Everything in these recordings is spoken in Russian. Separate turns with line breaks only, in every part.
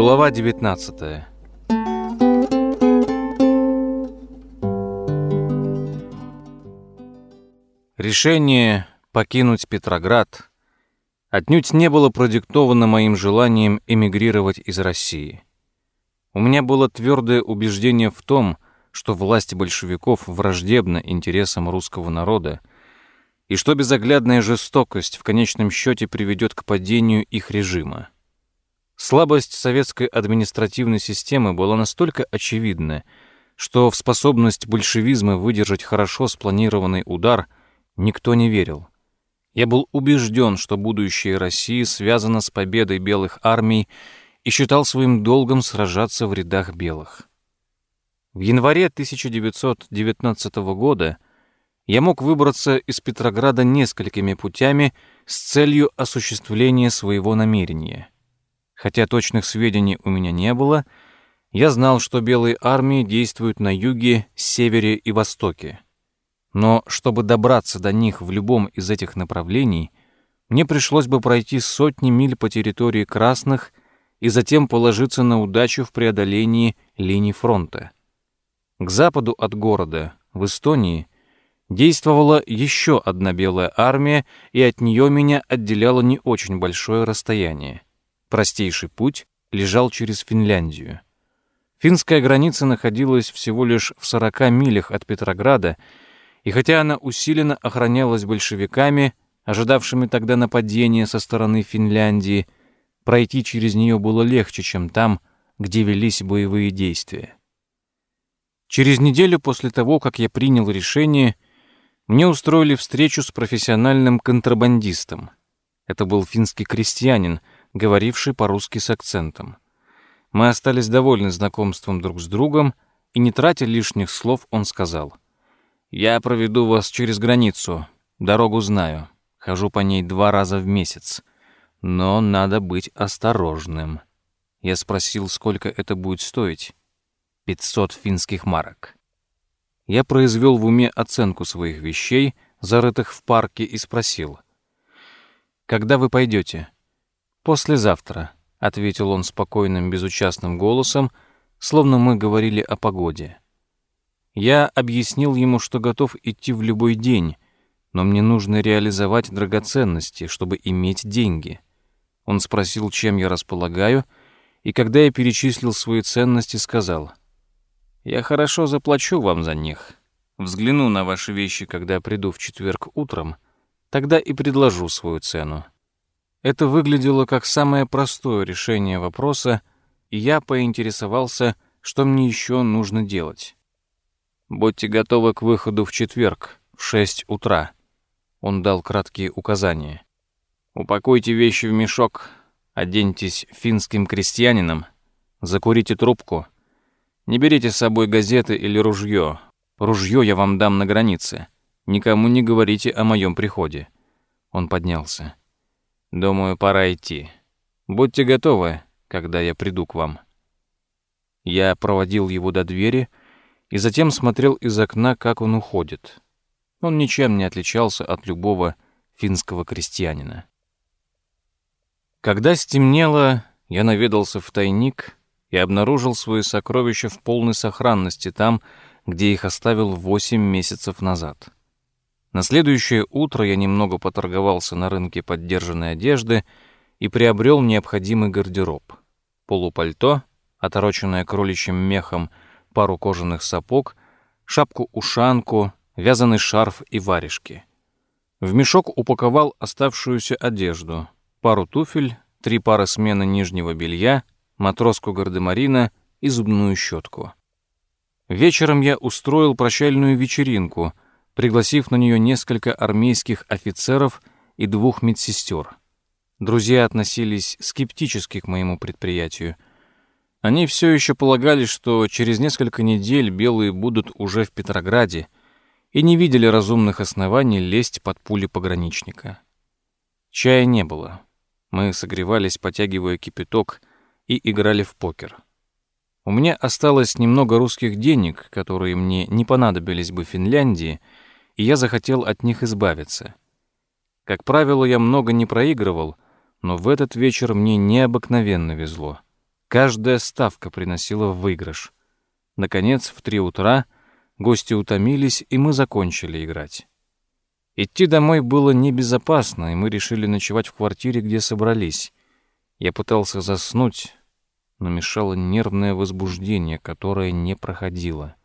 Глава 19 Решение покинуть Петроград отнюдь не было продиктовано моим желанием эмигрировать из России. У меня было твердое убеждение в том, что власть большевиков враждебна интересам русского народа, и что безоглядная жестокость в конечном счете приведет к падению их режима. Слабость советской административной системы была настолько очевидна, что в способность большевизма выдержать хорошо спланированный удар никто не верил. Я был убежден, что будущее России связано с победой белых армий и считал своим долгом сражаться в рядах белых. В январе 1919 года я мог выбраться из Петрограда несколькими путями с целью осуществления своего намерения — Хотя точных сведений у меня не было, я знал, что белые армии действуют на юге, севере и востоке. Но чтобы добраться до них в любом из этих направлений, мне пришлось бы пройти сотни миль по территории красных и затем положиться на удачу в преодолении линий фронта. К западу от города, в Эстонии, действовала еще одна белая армия, и от нее меня отделяло не очень большое расстояние. Простейший путь лежал через Финляндию. Финская граница находилась всего лишь в 40 милях от Петрограда, и хотя она усиленно охранялась большевиками, ожидавшими тогда нападения со стороны Финляндии, пройти через нее было легче, чем там, где велись боевые действия. Через неделю после того, как я принял решение, мне устроили встречу с профессиональным контрабандистом. Это был финский крестьянин — говоривший по-русски с акцентом. Мы остались довольны знакомством друг с другом, и, не тратя лишних слов, он сказал, «Я проведу вас через границу. Дорогу знаю. Хожу по ней два раза в месяц. Но надо быть осторожным». Я спросил, сколько это будет стоить. «Пятьсот финских марок». Я произвел в уме оценку своих вещей, зарытых в парке, и спросил, «Когда вы пойдете?» «Послезавтра», — ответил он спокойным, безучастным голосом, словно мы говорили о погоде. Я объяснил ему, что готов идти в любой день, но мне нужно реализовать драгоценности, чтобы иметь деньги. Он спросил, чем я располагаю, и когда я перечислил свои ценности, сказал, «Я хорошо заплачу вам за них. Взгляну на ваши вещи, когда приду в четверг утром, тогда и предложу свою цену». Это выглядело как самое простое решение вопроса, и я поинтересовался, что мне еще нужно делать. «Будьте готовы к выходу в четверг, в шесть утра», — он дал краткие указания. «Упакуйте вещи в мешок, оденьтесь финским крестьянином, закурите трубку, не берите с собой газеты или ружье. Ружье я вам дам на границе. Никому не говорите о моем приходе». Он поднялся. Думаю, пора идти. Будьте готовы, когда я приду к вам. Я проводил его до двери и затем смотрел из окна, как он уходит. Он ничем не отличался от любого финского крестьянина. Когда стемнело, я наведался в тайник и обнаружил свои сокровища в полной сохранности там, где их оставил восемь месяцев назад. На следующее утро я немного поторговался на рынке поддержанной одежды и приобрел необходимый гардероб. Полупальто, отороченное кроличьим мехом, пару кожаных сапог, шапку-ушанку, вязаный шарф и варежки. В мешок упаковал оставшуюся одежду, пару туфель, три пары смены нижнего белья, матроску гардемарина и зубную щетку. Вечером я устроил прощальную вечеринку — пригласив на нее несколько армейских офицеров и двух медсестер. Друзья относились скептически к моему предприятию. Они все еще полагали, что через несколько недель белые будут уже в Петрограде и не видели разумных оснований лезть под пули пограничника. Чая не было. Мы согревались, потягивая кипяток, и играли в покер. У меня осталось немного русских денег, которые мне не понадобились бы в Финляндии — и я захотел от них избавиться. Как правило, я много не проигрывал, но в этот вечер мне необыкновенно везло. Каждая ставка приносила выигрыш. Наконец, в три утра гости утомились, и мы закончили играть. Идти домой было небезопасно, и мы решили ночевать в квартире, где собрались. Я пытался заснуть, но мешало нервное возбуждение, которое не проходило.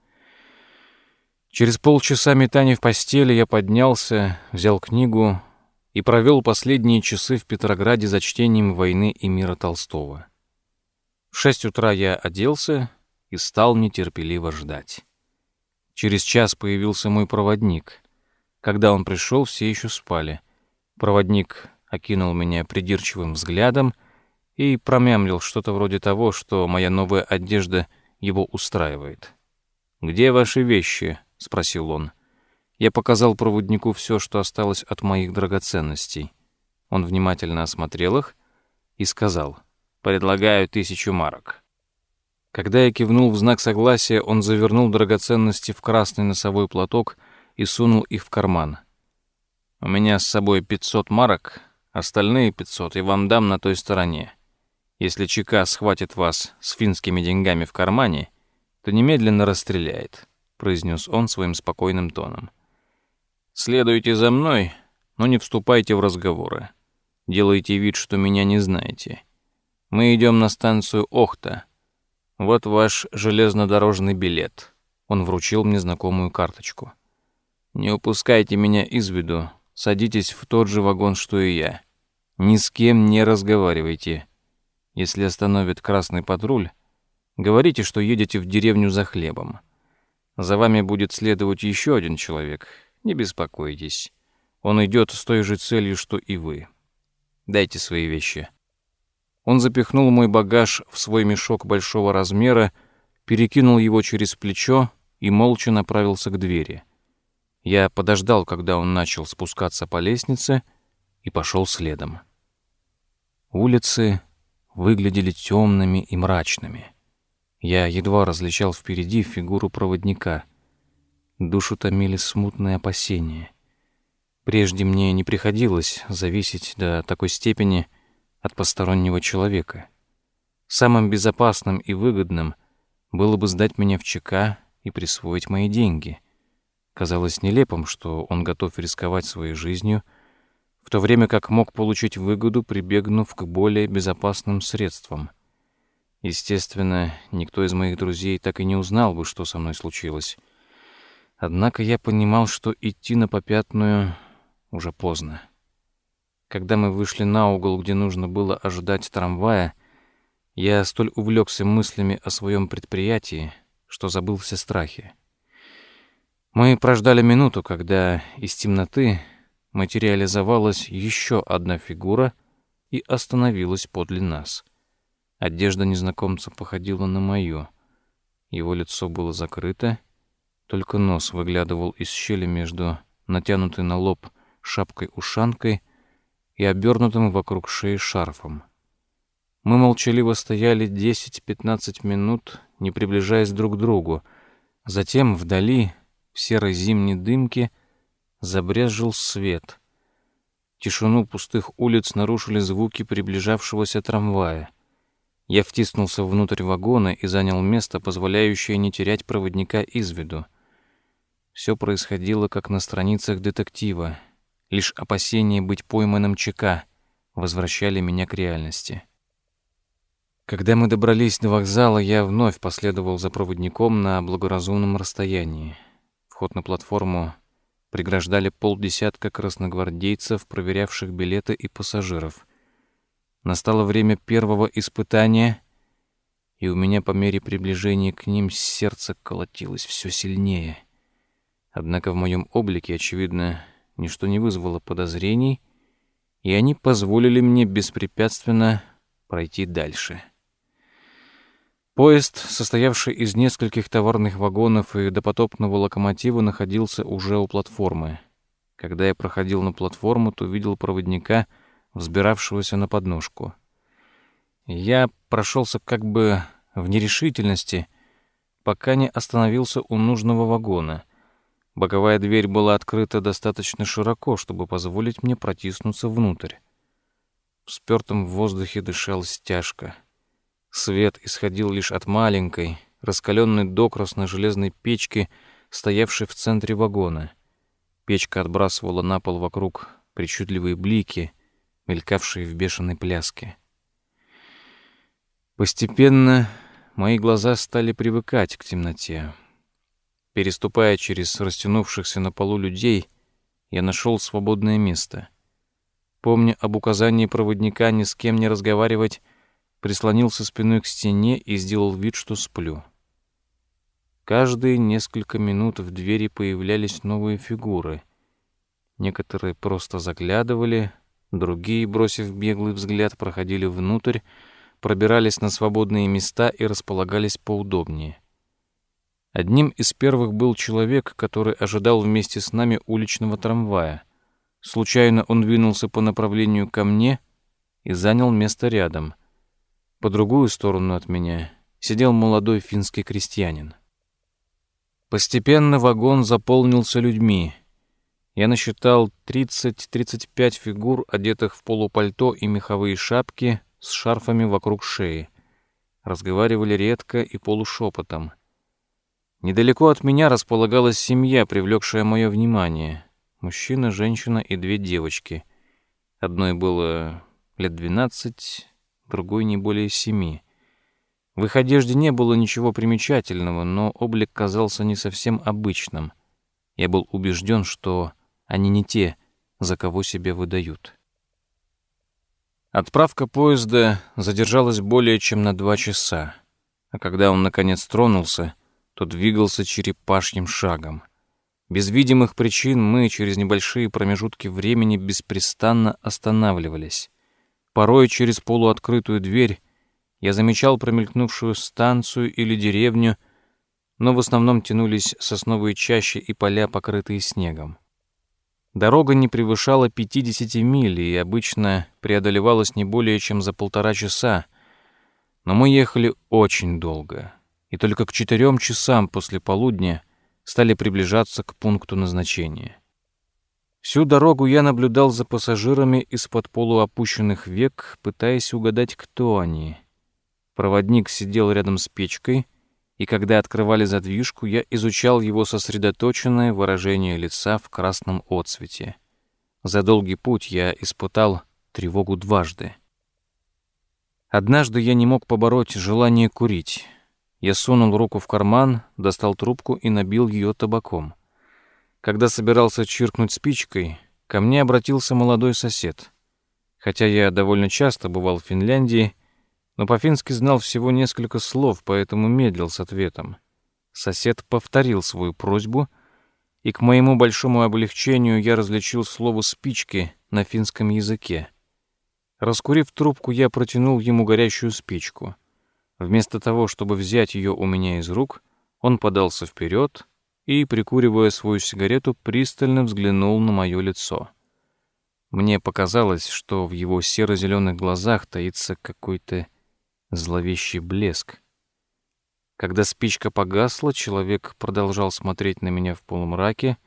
Через полчаса метания в постели я поднялся, взял книгу и провел последние часы в Петрограде за чтением «Войны и мира» Толстого. В шесть утра я оделся и стал нетерпеливо ждать. Через час появился мой проводник. Когда он пришел, все еще спали. Проводник окинул меня придирчивым взглядом и промямлил что-то вроде того, что моя новая одежда его устраивает. «Где ваши вещи?» — спросил он. Я показал проводнику все, что осталось от моих драгоценностей. Он внимательно осмотрел их и сказал, «Предлагаю тысячу марок». Когда я кивнул в знак согласия, он завернул драгоценности в красный носовой платок — и сунул их в карман. «У меня с собой 500 марок, остальные 500 я вам дам на той стороне. Если ЧК схватит вас с финскими деньгами в кармане, то немедленно расстреляет», — произнес он своим спокойным тоном. «Следуйте за мной, но не вступайте в разговоры. Делайте вид, что меня не знаете. Мы идем на станцию Охта. Вот ваш железнодорожный билет». Он вручил мне знакомую карточку. Не упускайте меня из виду. Садитесь в тот же вагон, что и я. Ни с кем не разговаривайте. Если остановит красный патруль, говорите, что едете в деревню за хлебом. За вами будет следовать еще один человек. Не беспокойтесь. Он идет с той же целью, что и вы. Дайте свои вещи. Он запихнул мой багаж в свой мешок большого размера, перекинул его через плечо и молча направился к двери. Я подождал, когда он начал спускаться по лестнице, и пошел следом. Улицы выглядели темными и мрачными. Я едва различал впереди фигуру проводника. Душу томили смутные опасения. Прежде мне не приходилось зависеть до такой степени от постороннего человека. Самым безопасным и выгодным было бы сдать меня в ЧК и присвоить мои деньги. Казалось нелепым, что он готов рисковать своей жизнью, в то время как мог получить выгоду, прибегнув к более безопасным средствам. Естественно, никто из моих друзей так и не узнал бы, что со мной случилось. Однако я понимал, что идти на попятную уже поздно. Когда мы вышли на угол, где нужно было ожидать трамвая, я столь увлекся мыслями о своем предприятии, что забыл все страхи. Мы прождали минуту, когда из темноты материализовалась еще одна фигура и остановилась подле нас. Одежда незнакомца походила на мою. Его лицо было закрыто, только нос выглядывал из щели между натянутой на лоб шапкой-ушанкой и обернутым вокруг шеи шарфом. Мы молчаливо стояли 10-15 минут, не приближаясь друг к другу. Затем вдали в серой зимней дымке забрезжил свет. Тишину пустых улиц нарушили звуки приближавшегося трамвая. Я втиснулся внутрь вагона и занял место, позволяющее не терять проводника из виду. Все происходило, как на страницах детектива. Лишь опасение быть пойманным ЧК возвращали меня к реальности. Когда мы добрались до вокзала, я вновь последовал за проводником на благоразумном расстоянии. Вход на платформу преграждали полдесятка красногвардейцев, проверявших билеты и пассажиров. Настало время первого испытания, и у меня по мере приближения к ним сердце колотилось все сильнее. Однако в моем облике, очевидно, ничто не вызвало подозрений, и они позволили мне беспрепятственно пройти дальше. Поезд, состоявший из нескольких товарных вагонов и допотопного локомотива, находился уже у платформы. Когда я проходил на платформу, то видел проводника, взбиравшегося на подножку. Я прошелся как бы в нерешительности, пока не остановился у нужного вагона. Боковая дверь была открыта достаточно широко, чтобы позволить мне протиснуться внутрь. В спёртом воздухе дышалось тяжко. Свет исходил лишь от маленькой, раскаленной до железной печки, стоявшей в центре вагона. Печка отбрасывала на пол вокруг причудливые блики, мелькавшие в бешеной пляске. Постепенно мои глаза стали привыкать к темноте. Переступая через растянувшихся на полу людей, я нашел свободное место. Помня об указании проводника ни с кем не разговаривать, прислонился спиной к стене и сделал вид, что сплю. Каждые несколько минут в двери появлялись новые фигуры. Некоторые просто заглядывали, другие, бросив беглый взгляд, проходили внутрь, пробирались на свободные места и располагались поудобнее. Одним из первых был человек, который ожидал вместе с нами уличного трамвая. Случайно он двинулся по направлению ко мне и занял место рядом. По другую сторону от меня сидел молодой финский крестьянин. Постепенно вагон заполнился людьми. Я насчитал 30-35 фигур, одетых в полупальто и меховые шапки с шарфами вокруг шеи. Разговаривали редко и полушепотом. Недалеко от меня располагалась семья, привлекшая мое внимание. Мужчина, женщина и две девочки. Одной было лет двенадцать, другой не более семи. В их одежде не было ничего примечательного, но облик казался не совсем обычным. Я был убежден, что они не те, за кого себя выдают. Отправка поезда задержалась более чем на два часа, а когда он наконец тронулся, то двигался черепашьим шагом. Без видимых причин мы через небольшие промежутки времени беспрестанно останавливались. Порой через полуоткрытую дверь я замечал промелькнувшую станцию или деревню, но в основном тянулись сосновые чащи и поля, покрытые снегом. Дорога не превышала 50 миль и обычно преодолевалась не более чем за полтора часа, но мы ехали очень долго, и только к четырем часам после полудня стали приближаться к пункту назначения. Всю дорогу я наблюдал за пассажирами из-под полуопущенных век, пытаясь угадать, кто они. Проводник сидел рядом с печкой, и когда открывали задвижку, я изучал его сосредоточенное выражение лица в красном отсвете. За долгий путь я испытал тревогу дважды. Однажды я не мог побороть желание курить. Я сунул руку в карман, достал трубку и набил ее табаком. Когда собирался чиркнуть спичкой, ко мне обратился молодой сосед. Хотя я довольно часто бывал в Финляндии, но по-фински знал всего несколько слов, поэтому медлил с ответом. Сосед повторил свою просьбу, и к моему большому облегчению я различил слово «спички» на финском языке. Раскурив трубку, я протянул ему горящую спичку. Вместо того, чтобы взять ее у меня из рук, он подался вперед и, прикуривая свою сигарету, пристально взглянул на мое лицо. Мне показалось, что в его серо-зеленых глазах таится какой-то зловещий блеск. Когда спичка погасла, человек продолжал смотреть на меня в полумраке,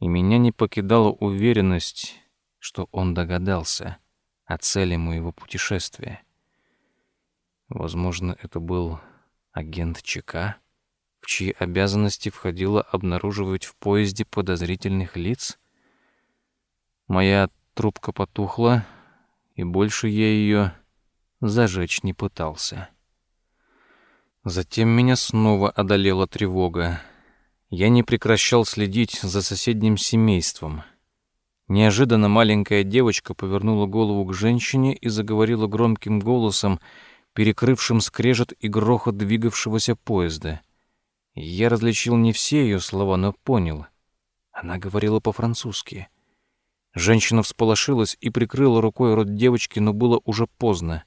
и меня не покидала уверенность, что он догадался о цели моего путешествия. Возможно, это был агент ЧК, в чьи обязанности входило обнаруживать в поезде подозрительных лиц. Моя трубка потухла, и больше я ее зажечь не пытался. Затем меня снова одолела тревога. Я не прекращал следить за соседним семейством. Неожиданно маленькая девочка повернула голову к женщине и заговорила громким голосом, перекрывшим скрежет и грохот двигавшегося поезда. Я различил не все ее слова, но понял. Она говорила по-французски. Женщина всполошилась и прикрыла рукой рот девочки, но было уже поздно.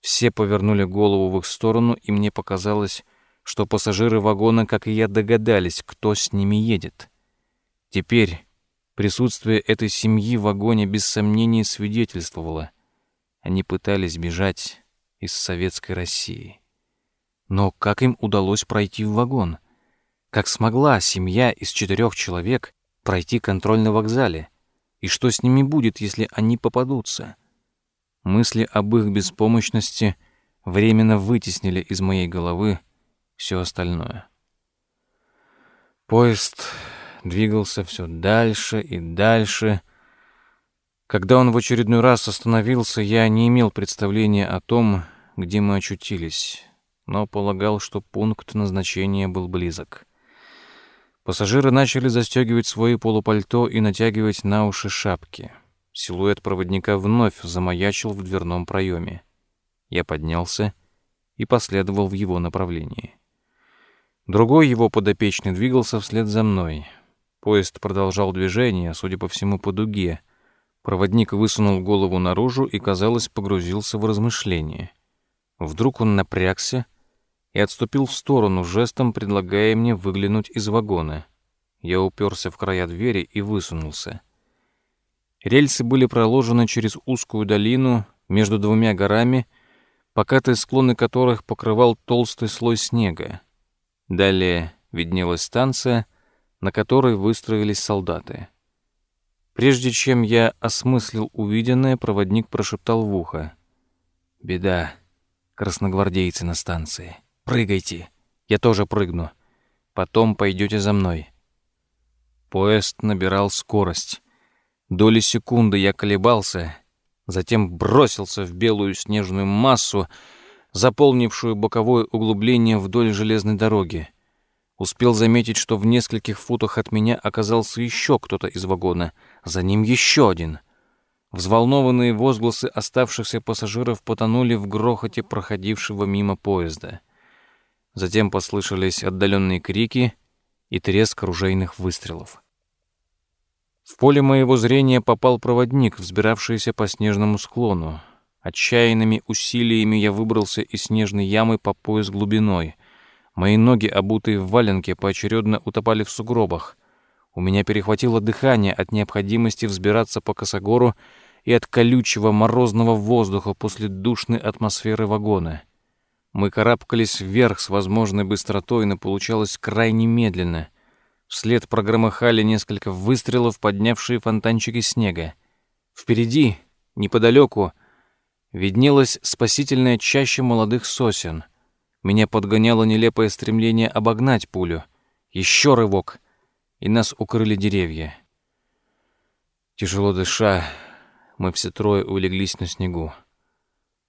Все повернули голову в их сторону, и мне показалось, что пассажиры вагона, как и я, догадались, кто с ними едет. Теперь присутствие этой семьи в вагоне без сомнений свидетельствовало. Они пытались бежать из советской России. Но как им удалось пройти в вагон? Как смогла семья из четырех человек пройти контроль на вокзале? И что с ними будет, если они попадутся? Мысли об их беспомощности временно вытеснили из моей головы все остальное. Поезд двигался все дальше и дальше. Когда он в очередной раз остановился, я не имел представления о том, где мы очутились, но полагал, что пункт назначения был близок. Пассажиры начали застегивать свои полупальто и натягивать на уши шапки. Силуэт проводника вновь замаячил в дверном проеме. Я поднялся и последовал в его направлении. Другой его подопечный двигался вслед за мной. Поезд продолжал движение, судя по всему, по дуге. Проводник высунул голову наружу и, казалось, погрузился в размышления. Вдруг он напрягся и отступил в сторону, жестом предлагая мне выглянуть из вагона. Я уперся в края двери и высунулся. Рельсы были проложены через узкую долину между двумя горами, покатые склоны которых покрывал толстый слой снега. Далее виднелась станция, на которой выстроились солдаты. Прежде чем я осмыслил увиденное, проводник прошептал в ухо. «Беда. Красногвардейцы на станции. Прыгайте. Я тоже прыгну. Потом пойдете за мной». Поезд набирал скорость. Доли секунды я колебался, затем бросился в белую снежную массу, заполнившую боковое углубление вдоль железной дороги. Успел заметить, что в нескольких футах от меня оказался еще кто-то из вагона, за ним еще один. Взволнованные возгласы оставшихся пассажиров потонули в грохоте проходившего мимо поезда. Затем послышались отдаленные крики и треск оружейных выстрелов. В поле моего зрения попал проводник, взбиравшийся по снежному склону. Отчаянными усилиями я выбрался из снежной ямы по пояс глубиной. Мои ноги, обутые в валенке, поочередно утопали в сугробах. У меня перехватило дыхание от необходимости взбираться по косогору и от колючего морозного воздуха после душной атмосферы вагона. Мы карабкались вверх с возможной быстротой, но получалось крайне медленно. Вслед прогромыхали несколько выстрелов, поднявшие фонтанчики снега. Впереди, неподалеку, виднелась спасительная чаща молодых сосен. Меня подгоняло нелепое стремление обогнать пулю. Еще рывок, и нас укрыли деревья. Тяжело дыша, мы все трое улеглись на снегу.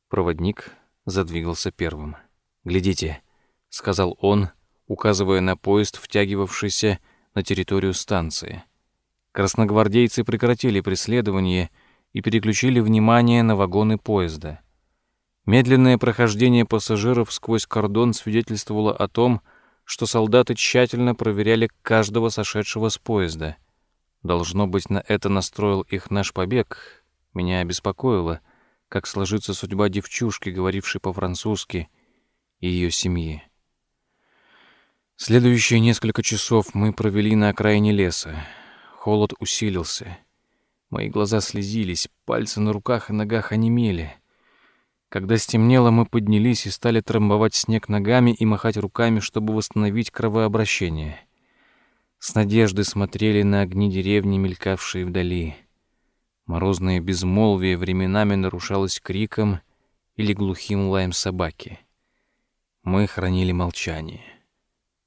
Проводник задвигался первым. «Глядите», — сказал он, указывая на поезд, втягивавшийся на территорию станции. Красногвардейцы прекратили преследование и переключили внимание на вагоны поезда. Медленное прохождение пассажиров сквозь кордон свидетельствовало о том, что солдаты тщательно проверяли каждого сошедшего с поезда. Должно быть, на это настроил их наш побег. Меня обеспокоило, как сложится судьба девчушки, говорившей по-французски, и ее семьи. Следующие несколько часов мы провели на окраине леса. Холод усилился — Мои глаза слезились, пальцы на руках и ногах онемели. Когда стемнело, мы поднялись и стали трамбовать снег ногами и махать руками, чтобы восстановить кровообращение. С надеждой смотрели на огни деревни, мелькавшие вдали. Морозное безмолвие временами нарушалось криком или глухим лаем собаки. Мы хранили молчание.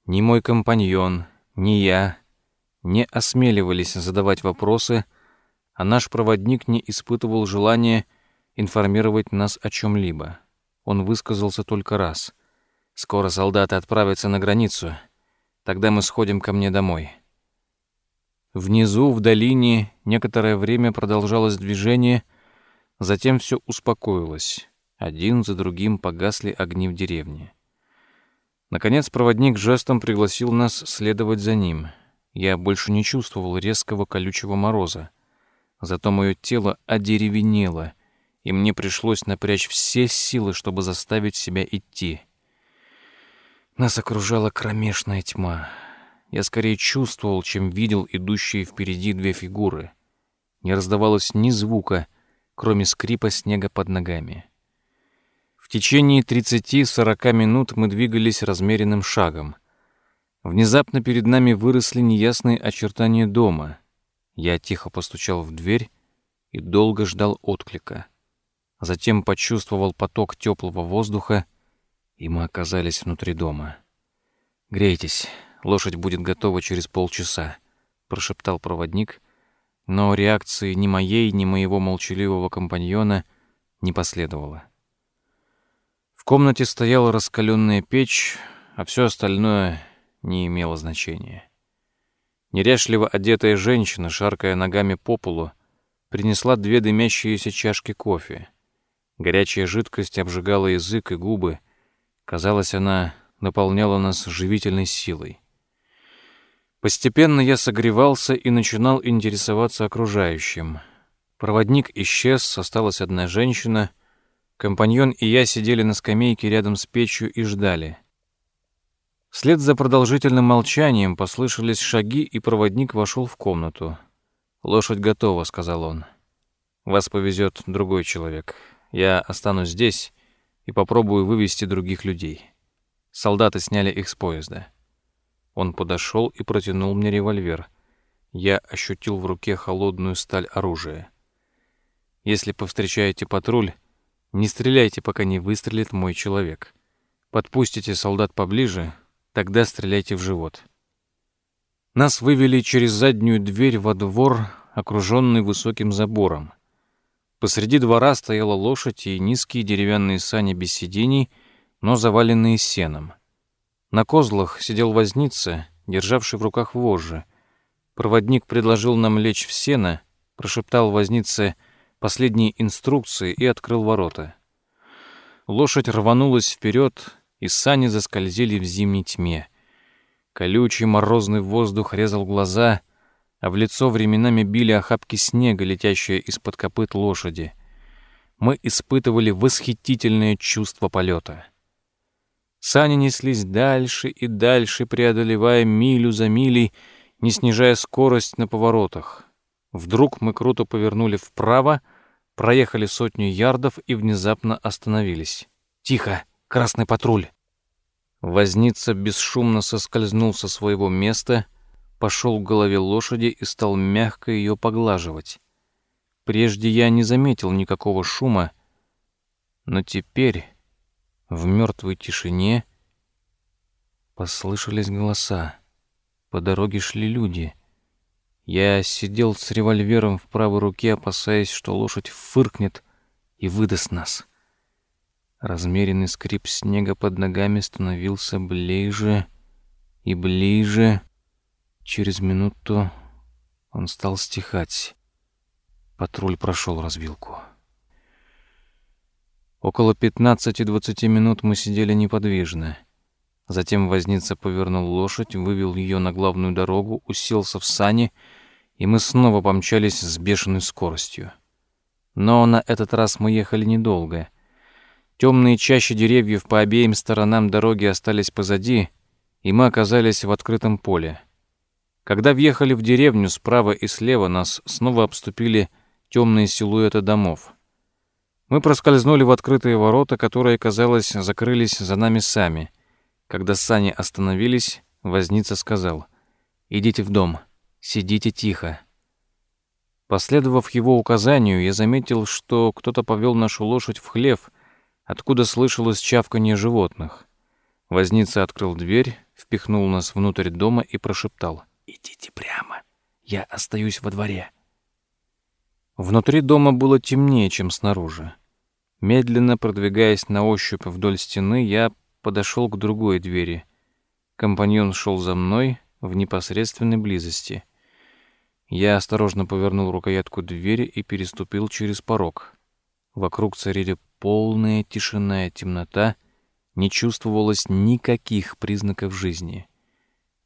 Ни мой компаньон, ни я не осмеливались задавать вопросы, а наш проводник не испытывал желания информировать нас о чем-либо. Он высказался только раз. «Скоро солдаты отправятся на границу. Тогда мы сходим ко мне домой». Внизу, в долине, некоторое время продолжалось движение, затем все успокоилось. Один за другим погасли огни в деревне. Наконец проводник жестом пригласил нас следовать за ним. Я больше не чувствовал резкого колючего мороза. Зато мое тело одеревенело, и мне пришлось напрячь все силы, чтобы заставить себя идти. Нас окружала кромешная тьма. Я скорее чувствовал, чем видел идущие впереди две фигуры. Не раздавалось ни звука, кроме скрипа снега под ногами. Течение 30-40 минут мы двигались размеренным шагом. Внезапно перед нами выросли неясные очертания дома. Я тихо постучал в дверь и долго ждал отклика. Затем почувствовал поток теплого воздуха и мы оказались внутри дома. «Грейтесь, лошадь будет готова через полчаса», — прошептал проводник, но реакции ни моей, ни моего молчаливого компаньона не последовало. В комнате стояла раскаленная печь, а все остальное не имело значения. Неряшливо одетая женщина, шаркая ногами по полу, принесла две дымящиеся чашки кофе. Горячая жидкость обжигала язык и губы. Казалось, она наполняла нас живительной силой. Постепенно я согревался и начинал интересоваться окружающим. Проводник исчез, осталась одна женщина. Компаньон и я сидели на скамейке рядом с печью и ждали. Вслед за продолжительным молчанием послышались шаги, и проводник вошел в комнату. «Лошадь готова», — сказал он. «Вас повезет другой человек. Я останусь здесь и попробую вывести других людей». Солдаты сняли их с поезда. Он подошел и протянул мне револьвер. Я ощутил в руке холодную сталь оружия. Если повстречаете патруль, не стреляйте, пока не выстрелит мой человек. Подпустите солдат поближе, тогда стреляйте в живот. Нас вывели через заднюю дверь во двор, окруженный высоким забором. Посреди двора стояла лошадь и низкие деревянные сани без сидений, но заваленные сеном. На козлах сидел возница, державший в руках вожжи. Проводник предложил нам лечь в сено, прошептал вознице последние инструкции и открыл ворота. Лошадь рванулась вперед, и сани заскользили в зимней тьме. Колючий морозный воздух резал глаза, а в лицо временами били охапки снега, летящие из-под копыт лошади. Мы испытывали восхитительное чувство полета. Сани неслись дальше и дальше, преодолевая милю за милей, не снижая скорость на поворотах. Вдруг мы круто повернули вправо, проехали сотню ярдов и внезапно остановились. «Тихо! Красный патруль!» Возница бесшумно соскользнул со своего места, пошел к голове лошади и стал мягко ее поглаживать. Прежде я не заметил никакого шума, но теперь в мертвой тишине послышались голоса. По дороге шли люди — я сидел с револьвером в правой руке, опасаясь, что лошадь фыркнет и выдаст нас. Размеренный скрип снега под ногами становился ближе и ближе. Через минуту он стал стихать. Патруль прошел развилку. Около 15-20 минут мы сидели неподвижно. Затем возница повернул лошадь, вывел ее на главную дорогу, уселся в сани, и мы снова помчались с бешеной скоростью. Но на этот раз мы ехали недолго. Темные чащи деревьев по обеим сторонам дороги остались позади, и мы оказались в открытом поле. Когда въехали в деревню, справа и слева нас снова обступили темные силуэты домов. Мы проскользнули в открытые ворота, которые, казалось, закрылись за нами сами — когда сани остановились, возница сказал, «Идите в дом, сидите тихо». Последовав его указанию, я заметил, что кто-то повел нашу лошадь в хлев, откуда слышалось чавканье животных. Возница открыл дверь, впихнул нас внутрь дома и прошептал, «Идите прямо, я остаюсь во дворе». Внутри дома было темнее, чем снаружи. Медленно продвигаясь на ощупь вдоль стены, я подошел к другой двери. Компаньон шел за мной в непосредственной близости. Я осторожно повернул рукоятку двери и переступил через порог. Вокруг царили полная тишина и темнота, не чувствовалось никаких признаков жизни.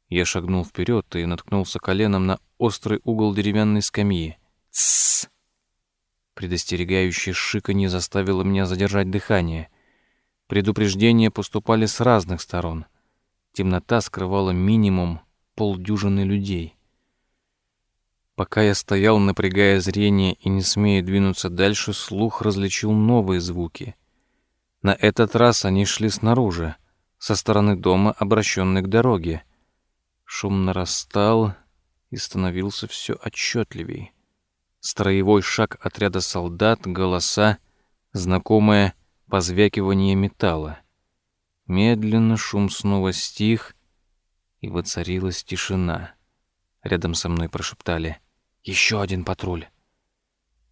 Я шагнул вперед и наткнулся коленом на острый угол деревянной скамьи. «Тссс!» Предостерегающее шиканье заставило меня задержать дыхание — Предупреждения поступали с разных сторон. Темнота скрывала минимум полдюжины людей. Пока я стоял, напрягая зрение и не смея двинуться дальше, слух различил новые звуки. На этот раз они шли снаружи, со стороны дома, обращенной к дороге. Шум нарастал и становился все отчетливей. Строевой шаг отряда солдат, голоса, знакомая позвякивание металла. Медленно шум снова стих, и воцарилась тишина. Рядом со мной прошептали «Еще один патруль».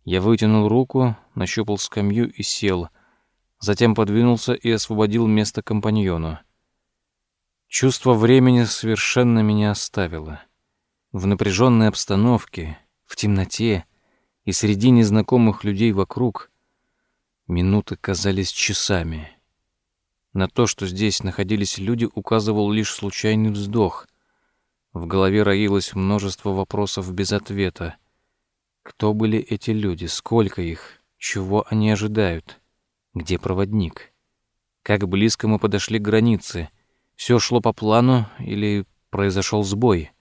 Я вытянул руку, нащупал скамью и сел, затем подвинулся и освободил место компаньону. Чувство времени совершенно меня оставило. В напряженной обстановке, в темноте и среди незнакомых людей вокруг минуты казались часами. На то, что здесь находились люди, указывал лишь случайный вздох. В голове роилось множество вопросов без ответа. Кто были эти люди? Сколько их? Чего они ожидают? Где проводник? Как близко мы подошли к границе? Все шло по плану или произошел сбой?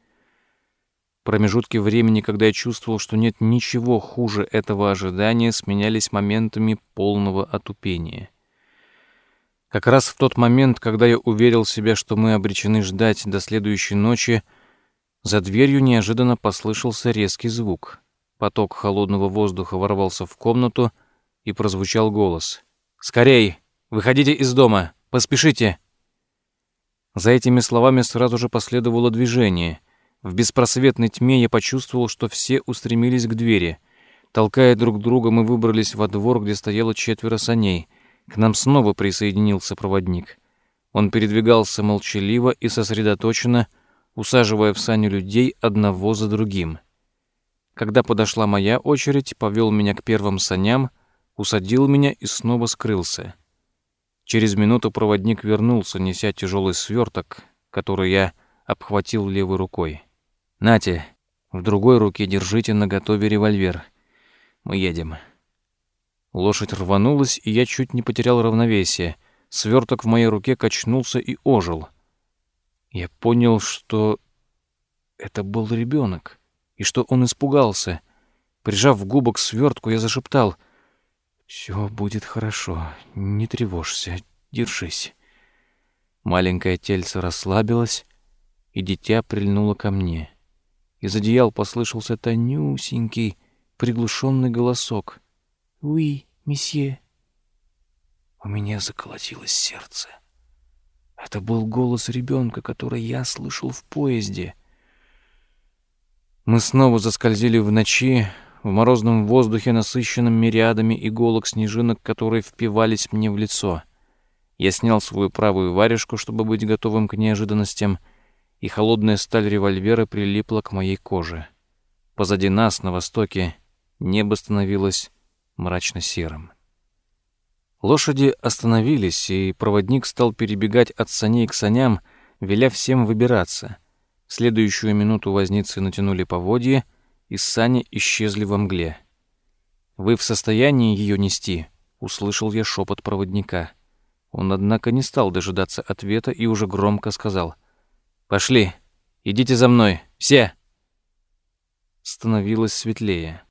Промежутки времени, когда я чувствовал, что нет ничего хуже этого ожидания, сменялись моментами полного отупения. Как раз в тот момент, когда я уверил себя, что мы обречены ждать до следующей ночи, за дверью неожиданно послышался резкий звук. Поток холодного воздуха ворвался в комнату, и прозвучал голос. «Скорей! Выходите из дома! Поспешите!» За этими словами сразу же последовало движение. В беспросветной тьме я почувствовал, что все устремились к двери. Толкая друг друга, мы выбрались во двор, где стояло четверо саней. К нам снова присоединился проводник. Он передвигался молчаливо и сосредоточенно, усаживая в сани людей одного за другим. Когда подошла моя очередь, повел меня к первым саням, усадил меня и снова скрылся. Через минуту проводник вернулся, неся тяжелый сверток, который я обхватил левой рукой. «Нате, в другой руке держите наготове револьвер. Мы едем». Лошадь рванулась, и я чуть не потерял равновесие. Сверток в моей руке качнулся и ожил. Я понял, что это был ребенок, и что он испугался. Прижав губы к свертку, я зашептал — все будет хорошо. Не тревожься. Держись. Маленькое тельце расслабилось, и дитя прильнуло ко мне. Из одеял послышался тонюсенький, приглушенный голосок. «Уи, месье». У меня заколотилось сердце. Это был голос ребенка, который я слышал в поезде. Мы снова заскользили в ночи, в морозном воздухе, насыщенном мириадами иголок снежинок, которые впивались мне в лицо. Я снял свою правую варежку, чтобы быть готовым к неожиданностям, и холодная сталь револьвера прилипла к моей коже. Позади нас, на востоке, небо становилось мрачно-серым. Лошади остановились, и проводник стал перебегать от саней к саням, веля всем выбираться. В следующую минуту возницы натянули поводья — и сани исчезли во мгле. «Вы в состоянии ее нести?» — услышал я шепот проводника. Он, однако, не стал дожидаться ответа и уже громко сказал. «Пошли, идите за мной, все!» Становилось светлее.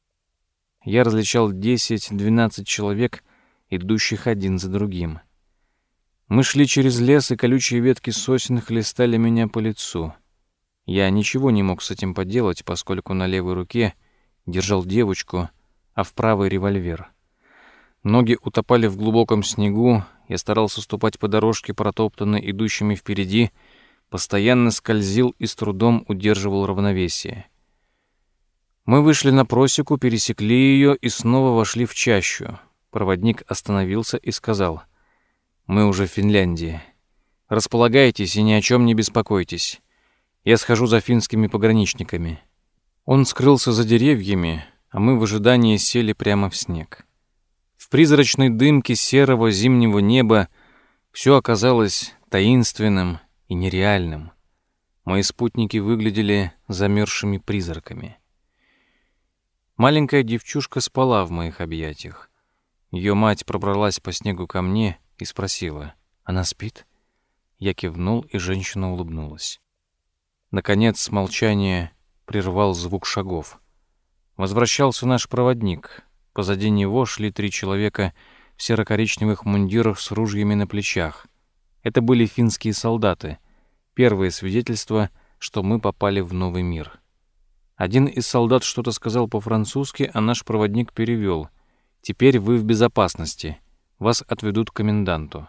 Я различал десять-двенадцать человек, идущих один за другим. Мы шли через лес, и колючие ветки сосен хлестали меня по лицу. Я ничего не мог с этим поделать, поскольку на левой руке держал девочку, а в правой — револьвер. Ноги утопали в глубоком снегу, я старался ступать по дорожке, протоптанной идущими впереди, постоянно скользил и с трудом удерживал равновесие. Мы вышли на просеку, пересекли ее и снова вошли в чащу. Проводник остановился и сказал, «Мы уже в Финляндии. Располагайтесь и ни о чем не беспокойтесь. Я схожу за финскими пограничниками. Он скрылся за деревьями, а мы в ожидании сели прямо в снег. В призрачной дымке серого зимнего неба все оказалось таинственным и нереальным. Мои спутники выглядели замерзшими призраками. Маленькая девчушка спала в моих объятиях. Ее мать пробралась по снегу ко мне и спросила, «Она спит?» Я кивнул, и женщина улыбнулась. Наконец молчание прервал звук шагов. Возвращался наш проводник. Позади него шли три человека в серо-коричневых мундирах с ружьями на плечах. Это были финские солдаты. Первое свидетельство, что мы попали в новый мир. Один из солдат что-то сказал по-французски, а наш проводник перевел. «Теперь вы в безопасности. Вас отведут к коменданту».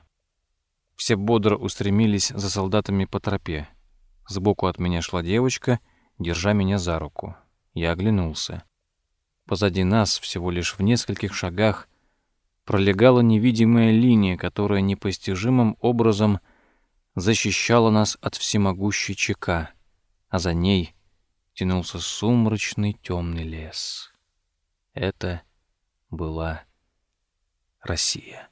Все бодро устремились за солдатами по тропе. Сбоку от меня шла девочка, держа меня за руку. Я оглянулся. Позади нас, всего лишь в нескольких шагах, пролегала невидимая линия, которая непостижимым образом защищала нас от всемогущей ЧК, а за ней тянулся сумрачный темный лес. Это была Россия.